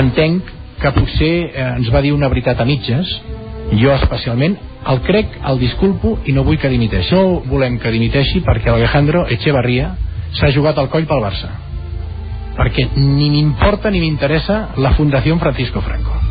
entenc que potser eh, ens va dir una veritat a mitges. Jo especialment el crec, el disculpo i no vull que dimiteixi. No volem que dimiteixi perquè Alejandro Echevarría s'ha jugat el coll pel Barça. Perquè ni m'importa ni m'interessa la Fundació Francisco Franco.